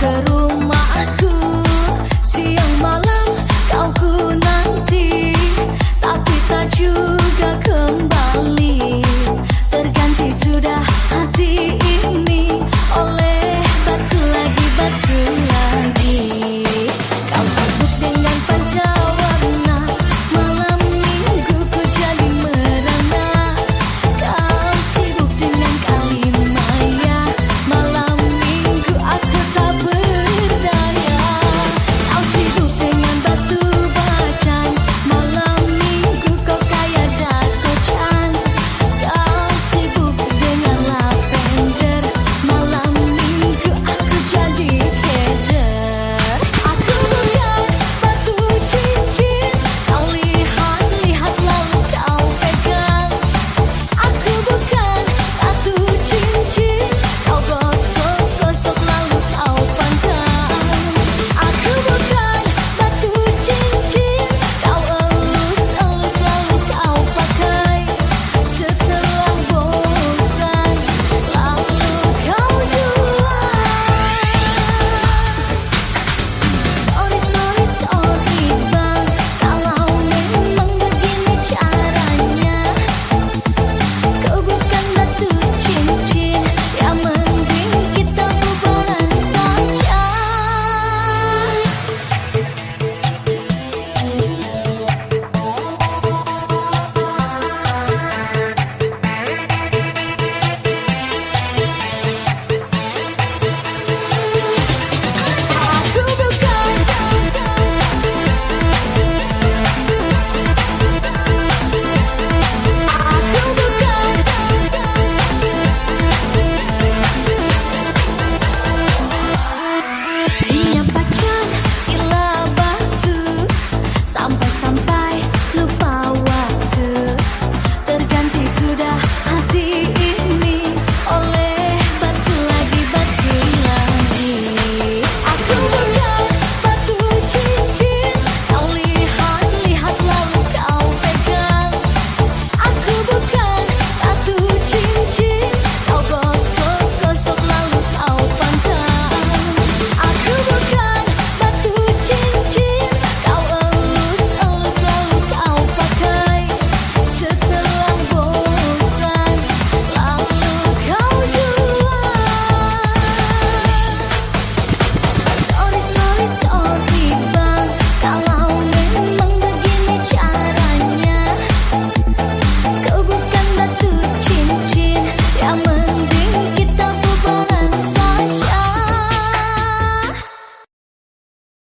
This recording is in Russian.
Короче.